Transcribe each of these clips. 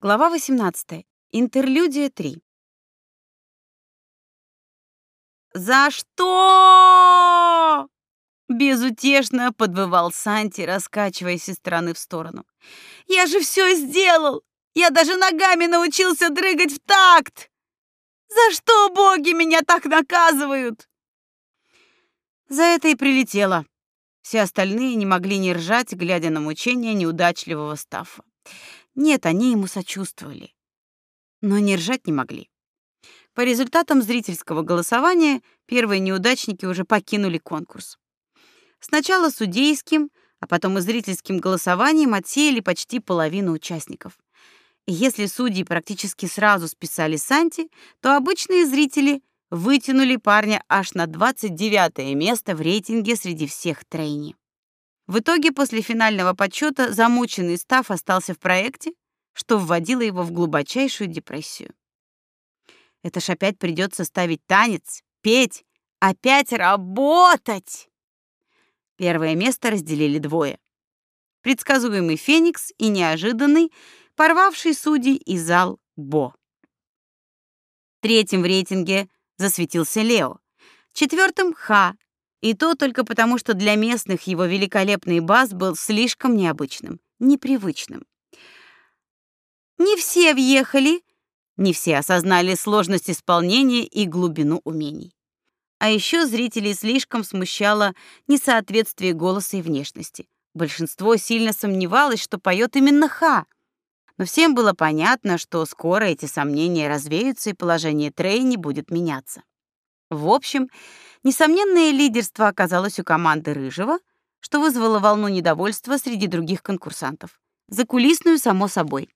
Глава 18. Интерлюдия 3. За что? Безутешно подвывал Санти, раскачиваясь из стороны в сторону. Я же все сделал. Я даже ногами научился дрыгать в такт. За что боги меня так наказывают? За это и прилетело. Все остальные не могли не ржать, глядя на мучения неудачливого Стаффа. Нет, они ему сочувствовали, но не ржать не могли. По результатам зрительского голосования первые неудачники уже покинули конкурс. Сначала судейским, а потом и зрительским голосованием отсеяли почти половину участников. И если судьи практически сразу списали Санти, то обычные зрители вытянули парня аж на 29 место в рейтинге среди всех трейни. В итоге после финального подсчета замученный Став остался в проекте, что вводило его в глубочайшую депрессию. Это ж опять придется ставить танец, петь, опять работать. Первое место разделили двое. Предсказуемый Феникс и неожиданный, порвавший судей и зал Бо. Третьим в рейтинге засветился Лео. Четвертым — Ха, и то только потому, что для местных его великолепный бас был слишком необычным, непривычным. Не все въехали, не все осознали сложность исполнения и глубину умений. А еще зрителей слишком смущало несоответствие голоса и внешности. Большинство сильно сомневалось, что поет именно Ха. Но всем было понятно, что скоро эти сомнения развеются и положение Трейни будет меняться. В общем, Несомненное лидерство оказалось у команды Рыжего, что вызвало волну недовольства среди других конкурсантов. Закулисную, само собой.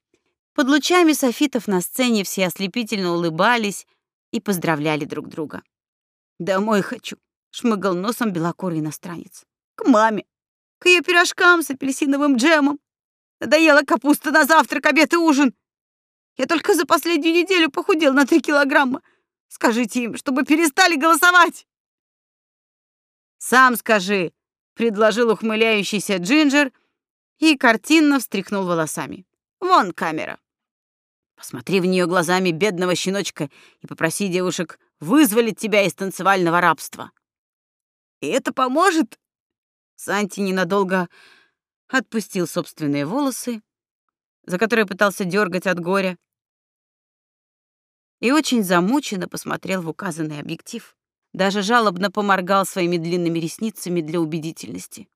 Под лучами софитов на сцене все ослепительно улыбались и поздравляли друг друга. «Домой хочу», — шмыгал носом белокурый иностранец. «К маме, к ее пирожкам с апельсиновым джемом. Надоела капуста на завтрак, обед и ужин. Я только за последнюю неделю похудел на три килограмма. Скажите им, чтобы перестали голосовать!» Сам скажи, предложил ухмыляющийся Джинджер и картинно встряхнул волосами. Вон камера. Посмотри в нее глазами бедного щеночка и попроси девушек вызволить тебя из танцевального рабства. И это поможет? Санти ненадолго отпустил собственные волосы, за которые пытался дергать от горя, и очень замученно посмотрел в указанный объектив даже жалобно поморгал своими длинными ресницами для убедительности.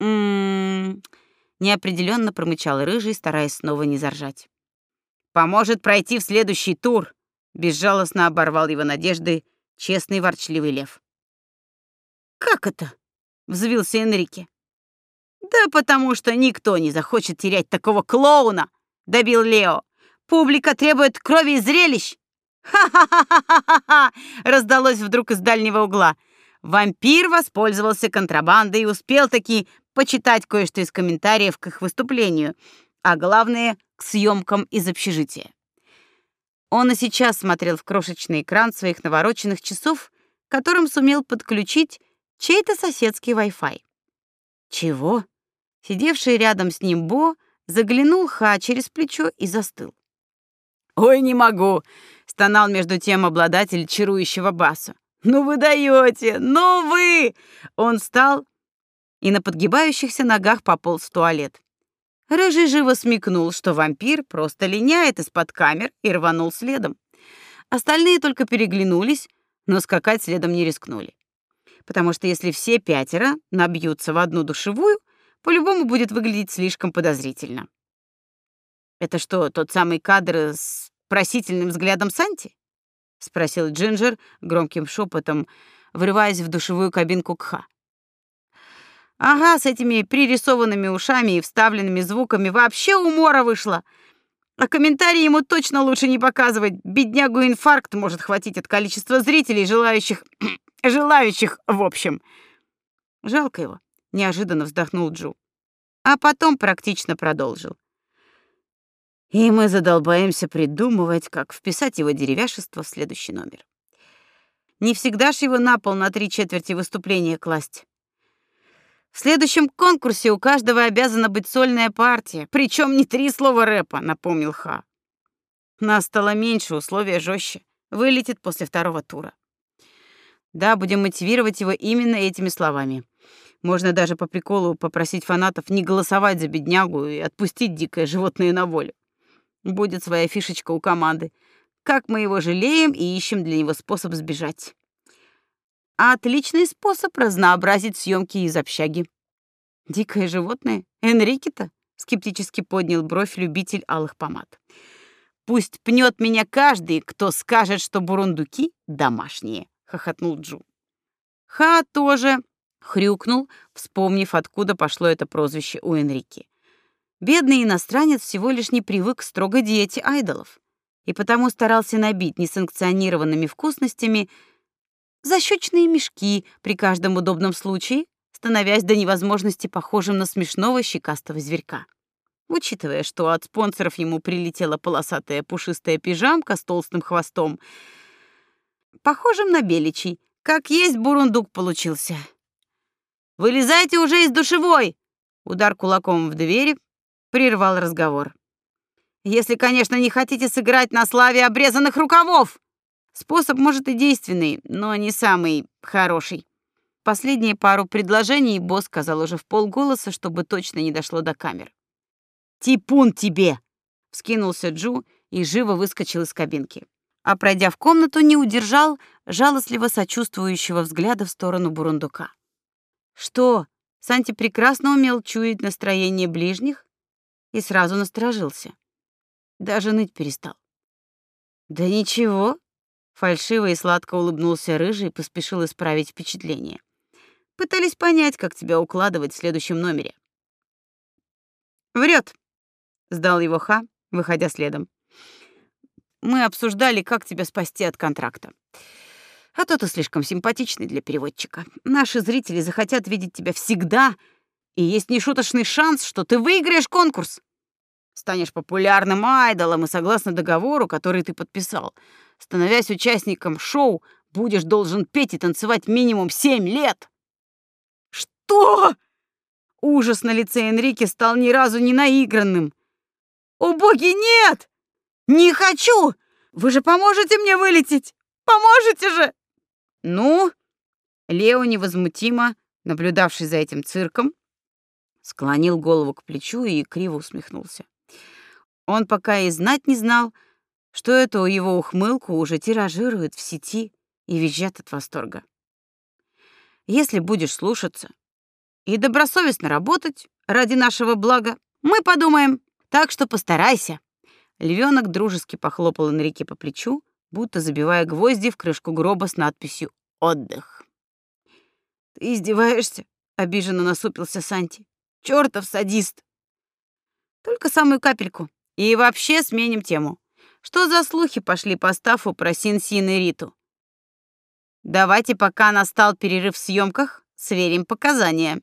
«М-м-м», неопределенно промычал рыжий, стараясь снова не заржать. «Поможет пройти в следующий тур», — безжалостно оборвал его надежды честный ворчливый лев. «Как это?» — взвился Энрике. «Да потому что никто не захочет терять такого клоуна», — добил Лео. «Публика требует крови и зрелищ, «Ха-ха-ха-ха-ха!» — раздалось вдруг из дальнего угла. Вампир воспользовался контрабандой и успел таки почитать кое-что из комментариев к их выступлению, а главное — к съемкам из общежития. Он и сейчас смотрел в крошечный экран своих навороченных часов, которым сумел подключить чей-то соседский Wi-Fi. Чего? Сидевший рядом с ним Бо заглянул Ха через плечо и застыл. «Ой, не могу!» — стонал между тем обладатель чарующего баса. «Ну вы даете! Ну вы!» Он встал и на подгибающихся ногах пополз в туалет. Рыжий живо смекнул, что вампир просто линяет из-под камер и рванул следом. Остальные только переглянулись, но скакать следом не рискнули. Потому что если все пятеро набьются в одну душевую, по-любому будет выглядеть слишком подозрительно. Это что, тот самый кадр с просительным взглядом Санти? спросил Джинджер громким шепотом, врываясь в душевую кабинку Кха. Ага, с этими пририсованными ушами и вставленными звуками вообще умора вышло. А комментарии ему точно лучше не показывать. Беднягу инфаркт может хватить от количества зрителей, желающих желающих, в общем. Жалко его, неожиданно вздохнул Джу. А потом практично продолжил и мы задолбаемся придумывать, как вписать его деревяшество в следующий номер. Не всегда ж его на пол на три четверти выступления класть. В следующем конкурсе у каждого обязана быть сольная партия, причем не три слова рэпа, напомнил Ха. Нас стало меньше, условия жестче. Вылетит после второго тура. Да, будем мотивировать его именно этими словами. Можно даже по приколу попросить фанатов не голосовать за беднягу и отпустить дикое животное на волю. Будет своя фишечка у команды. Как мы его жалеем и ищем для него способ сбежать. Отличный способ разнообразить съемки из общаги. Дикое животное? Энрикета? Скептически поднял бровь любитель алых помад. Пусть пнет меня каждый, кто скажет, что бурундуки домашние, хохотнул Джу. Ха тоже хрюкнул, вспомнив, откуда пошло это прозвище у Энрики. Бедный иностранец всего лишь не привык к строгой диете айдолов и потому старался набить несанкционированными вкусностями защечные мешки при каждом удобном случае, становясь до невозможности похожим на смешного щекастого зверька. Учитывая, что от спонсоров ему прилетела полосатая пушистая пижамка с толстым хвостом, похожим на беличий, как есть бурундук получился. «Вылезайте уже из душевой!» Удар кулаком в двери прервал разговор. «Если, конечно, не хотите сыграть на славе обрезанных рукавов!» Способ, может, и действенный, но не самый хороший. Последние пару предложений босс сказал уже в полголоса, чтобы точно не дошло до камер. «Типун тебе!» — вскинулся Джу и живо выскочил из кабинки. А пройдя в комнату, не удержал жалостливо сочувствующего взгляда в сторону Бурундука. Что, Санти прекрасно умел чуять настроение ближних и сразу насторожился. Даже ныть перестал. «Да ничего», Фальшиво и сладко улыбнулся рыжий и поспешил исправить впечатление. Пытались понять, как тебя укладывать в следующем номере. Врет, сдал его Ха, выходя следом. Мы обсуждали, как тебя спасти от контракта. А то ты слишком симпатичный для переводчика. Наши зрители захотят видеть тебя всегда, и есть нешуточный шанс, что ты выиграешь конкурс. Станешь популярным айдолом и согласно договору, который ты подписал. Становясь участником шоу, будешь должен петь и танцевать минимум семь лет. Что? Ужас на лице Энрике стал ни разу не наигранным. О боги, нет! Не хочу! Вы же поможете мне вылететь! Поможете же! Ну, Лео невозмутимо, наблюдавший за этим цирком, склонил голову к плечу и криво усмехнулся. Он пока и знать не знал, что эту его ухмылку уже тиражируют в сети и визжат от восторга. Если будешь слушаться и добросовестно работать ради нашего блага, мы подумаем. Так что постарайся. Львенок дружески похлопал Энрике по плечу, будто забивая гвозди в крышку гроба с надписью «Отдых». «Ты издеваешься?» — обиженно насупился Санти. «Чёртов садист!» «Только самую капельку. И вообще сменим тему. Что за слухи пошли по стафу про Син-Син и Риту? Давайте, пока настал перерыв в съемках, сверим показания.